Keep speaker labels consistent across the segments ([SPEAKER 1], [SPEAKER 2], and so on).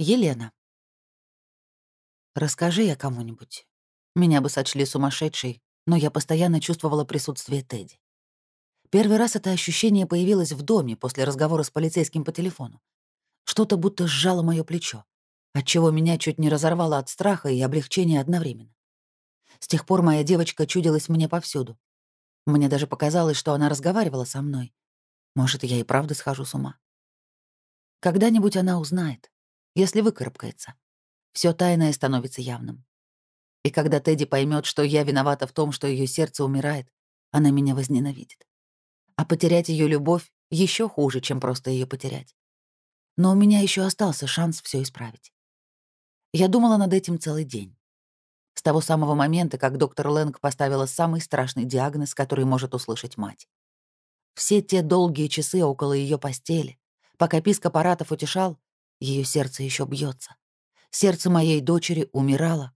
[SPEAKER 1] Елена. Расскажи я кому-нибудь. Меня бы сочли сумасшедшей, но я постоянно чувствовала присутствие Тедди. Первый раз это ощущение появилось в доме после разговора с полицейским по телефону. Что-то будто сжало мое плечо, отчего меня чуть не разорвало от страха и облегчения одновременно. С тех пор моя девочка чудилась мне повсюду. Мне даже показалось, что она разговаривала со мной. Может, я и правда схожу с ума. Когда-нибудь она узнает, если выкарабкается. Все тайное становится явным. И когда Тедди поймет, что я виновата в том, что ее сердце умирает, она меня возненавидит. А потерять ее любовь еще хуже, чем просто ее потерять. Но у меня еще остался шанс все исправить. Я думала над этим целый день. С того самого момента, как доктор Лэнг поставила самый страшный диагноз, который может услышать мать. Все те долгие часы около ее постели, пока писк аппаратов утешал, ее сердце еще бьется. Сердце моей дочери умирало,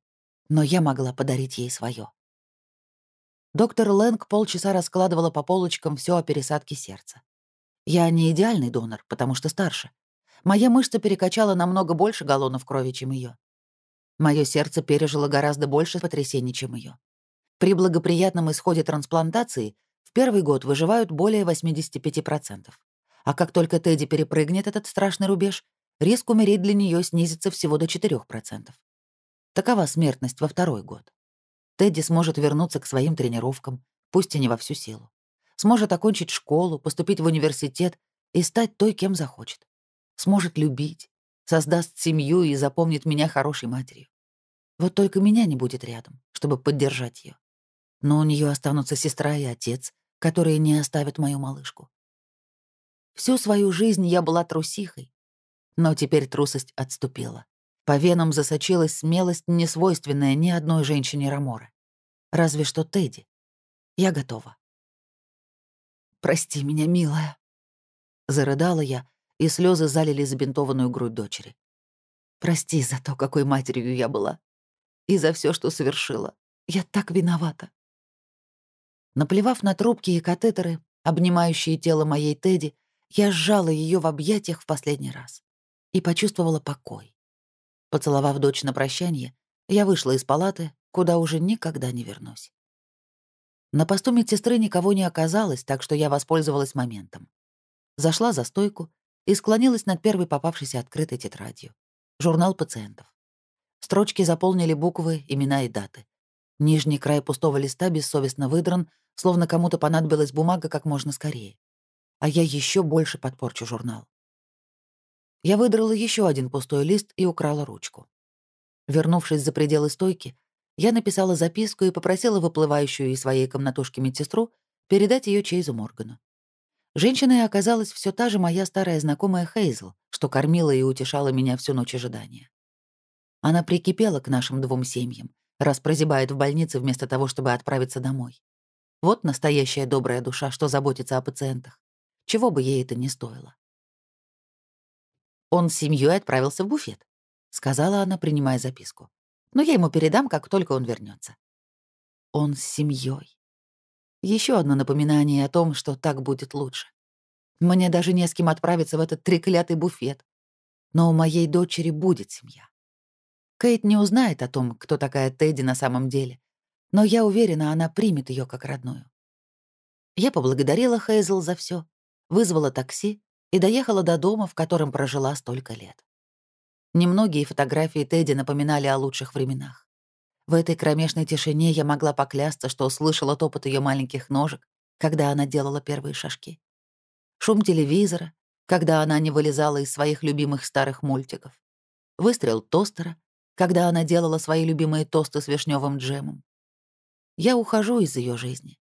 [SPEAKER 1] но я могла подарить ей свое. Доктор Лэнг полчаса раскладывала по полочкам все о пересадке сердца. Я не идеальный донор, потому что старше. Моя мышца перекачала намного больше галлонов крови, чем ее. Мое сердце пережило гораздо больше потрясений, чем ее. При благоприятном исходе трансплантации в первый год выживают более 85%. А как только Тедди перепрыгнет этот страшный рубеж, риск умереть для нее снизится всего до 4%. Такова смертность во второй год. Тедди сможет вернуться к своим тренировкам, пусть и не во всю силу. Сможет окончить школу, поступить в университет и стать той, кем захочет. Сможет любить, создаст семью и запомнит меня хорошей матерью. Вот только меня не будет рядом, чтобы поддержать ее. Но у нее останутся сестра и отец, которые не оставят мою малышку. Всю свою жизнь я была трусихой, но теперь трусость отступила. По венам засочилась смелость, несвойственная ни одной женщине Раморы. Разве что Тедди. Я готова. «Прости меня, милая», — зарыдала я, и слезы залили забинтованную грудь дочери. «Прости за то, какой матерью я была, и за все, что совершила. Я так виновата». Наплевав на трубки и катетеры, обнимающие тело моей Тедди, я сжала ее в объятиях в последний раз и почувствовала покой. Поцеловав дочь на прощание, я вышла из палаты, куда уже никогда не вернусь. На посту медсестры никого не оказалось, так что я воспользовалась моментом. Зашла за стойку и склонилась над первой попавшейся открытой тетрадью. Журнал пациентов. Строчки заполнили буквы, имена и даты. Нижний край пустого листа бессовестно выдран, словно кому-то понадобилась бумага как можно скорее. А я еще больше подпорчу журнал. Я выдрала еще один пустой лист и украла ручку. Вернувшись за пределы стойки, я написала записку и попросила выплывающую из своей комнатушки медсестру передать ее Чейзу Моргану. Женщиной оказалась все та же моя старая знакомая Хейзл, что кормила и утешала меня всю ночь ожидания. Она прикипела к нашим двум семьям, раз прозябает в больнице вместо того, чтобы отправиться домой. Вот настоящая добрая душа, что заботится о пациентах. Чего бы ей это ни стоило. Он с семьей отправился в буфет», — сказала она, принимая записку. «Но я ему передам, как только он вернется. Он с семьей. Еще одно напоминание о том, что так будет лучше. Мне даже не с кем отправиться в этот треклятый буфет. Но у моей дочери будет семья. Кейт не узнает о том, кто такая Тедди на самом деле, но я уверена, она примет ее как родную. Я поблагодарила Хейзл за все, вызвала такси и доехала до дома, в котором прожила столько лет. Немногие фотографии Тедди напоминали о лучших временах. В этой кромешной тишине я могла поклясться, что услышала топот ее маленьких ножек, когда она делала первые шажки. Шум телевизора, когда она не вылезала из своих любимых старых мультиков. Выстрел тостера, когда она делала свои любимые тосты с вишневым джемом. Я ухожу из ее жизни,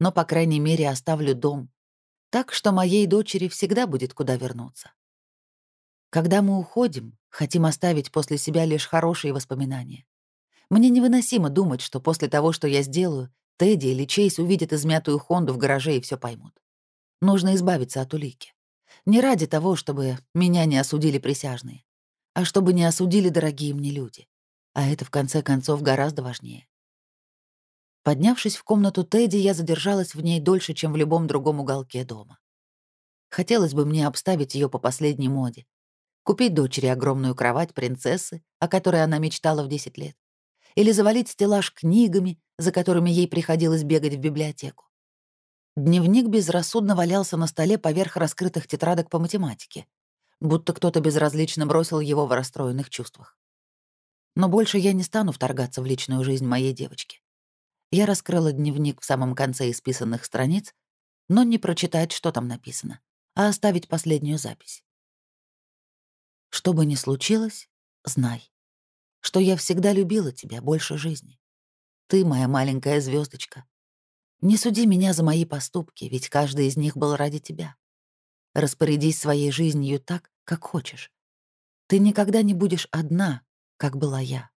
[SPEAKER 1] но, по крайней мере, оставлю дом, так что моей дочери всегда будет куда вернуться. Когда мы уходим, хотим оставить после себя лишь хорошие воспоминания. Мне невыносимо думать, что после того, что я сделаю, Тедди или Чейз увидят измятую Хонду в гараже и все поймут. Нужно избавиться от улики. Не ради того, чтобы меня не осудили присяжные, а чтобы не осудили дорогие мне люди. А это, в конце концов, гораздо важнее. Поднявшись в комнату Тедди, я задержалась в ней дольше, чем в любом другом уголке дома. Хотелось бы мне обставить ее по последней моде. Купить дочери огромную кровать принцессы, о которой она мечтала в 10 лет. Или завалить стеллаж книгами, за которыми ей приходилось бегать в библиотеку. Дневник безрассудно валялся на столе поверх раскрытых тетрадок по математике, будто кто-то безразлично бросил его в расстроенных чувствах. Но больше я не стану вторгаться в личную жизнь моей девочки. Я раскрыла дневник в самом конце исписанных страниц, но не прочитать, что там написано, а оставить последнюю запись. Что бы ни случилось, знай, что я всегда любила тебя больше жизни. Ты моя маленькая звездочка, не суди меня за мои поступки, ведь каждый из них был ради тебя. Распорядись своей жизнью так, как хочешь. Ты никогда не будешь одна, как была я.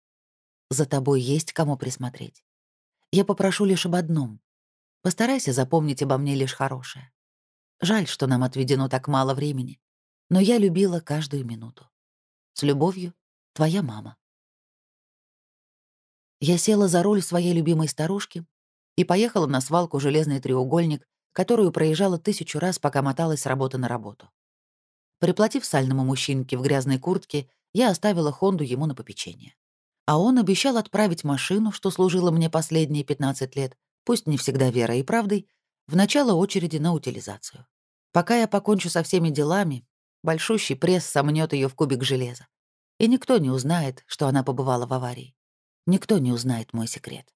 [SPEAKER 1] За тобой есть кому присмотреть. Я попрошу лишь об одном. Постарайся запомнить обо мне лишь хорошее. Жаль, что нам отведено так мало времени, но я любила каждую минуту. С любовью, твоя мама. Я села за руль своей любимой старушки и поехала на свалку «Железный треугольник», которую проезжала тысячу раз, пока моталась с работы на работу. Приплатив сальному мужчинке в грязной куртке, я оставила Хонду ему на попечение. А он обещал отправить машину, что служила мне последние 15 лет, пусть не всегда верой и правдой, в начало очереди на утилизацию. Пока я покончу со всеми делами, большущий пресс сомнет ее в кубик железа. И никто не узнает, что она побывала в аварии. Никто не узнает мой секрет.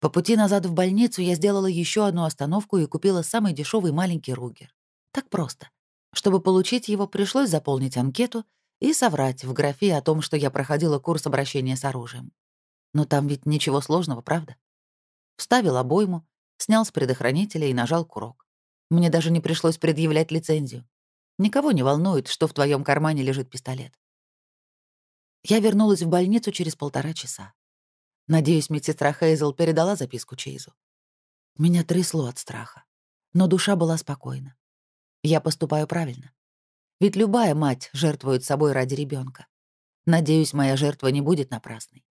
[SPEAKER 1] По пути назад в больницу я сделала еще одну остановку и купила самый дешевый маленький ругер. Так просто. Чтобы получить его, пришлось заполнить анкету и соврать в графе о том, что я проходила курс обращения с оружием. Но там ведь ничего сложного, правда? Вставил обойму, снял с предохранителя и нажал курок. Мне даже не пришлось предъявлять лицензию. Никого не волнует, что в твоем кармане лежит пистолет. Я вернулась в больницу через полтора часа. Надеюсь, медсестра Хейзел передала записку Чейзу. Меня трясло от страха, но душа была спокойна. Я поступаю правильно. Ведь любая мать жертвует собой ради ребенка. Надеюсь, моя жертва не будет напрасной.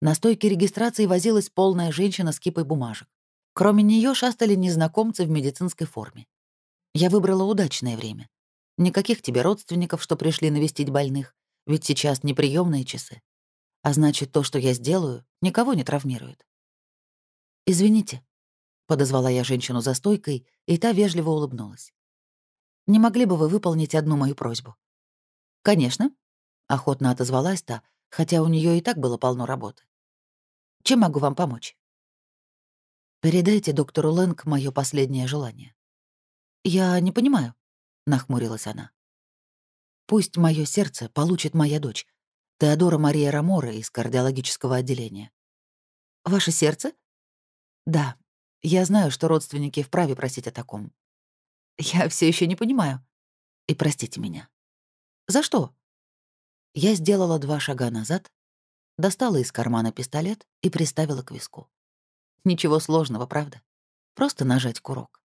[SPEAKER 1] На стойке регистрации возилась полная женщина с кипой бумажек. Кроме нее шастали незнакомцы в медицинской форме. Я выбрала удачное время. Никаких тебе родственников, что пришли навестить больных, ведь сейчас неприемные часы. А значит, то, что я сделаю, никого не травмирует. «Извините», — подозвала я женщину за стойкой, и та вежливо улыбнулась. «Не могли бы вы выполнить одну мою просьбу?» «Конечно», — охотно отозвалась та, хотя у нее и так было полно работы. «Чем могу вам помочь?» «Передайте доктору Лэнг мое последнее желание». «Я не понимаю», — нахмурилась она. «Пусть мое сердце получит моя дочь, Теодора Мария Рамора из кардиологического отделения. «Ваше сердце?» «Да. Я знаю, что родственники вправе просить о таком. Я все еще не понимаю. И простите меня. За что?» Я сделала два шага назад, достала из кармана пистолет и приставила к виску. Ничего сложного, правда? Просто нажать курок.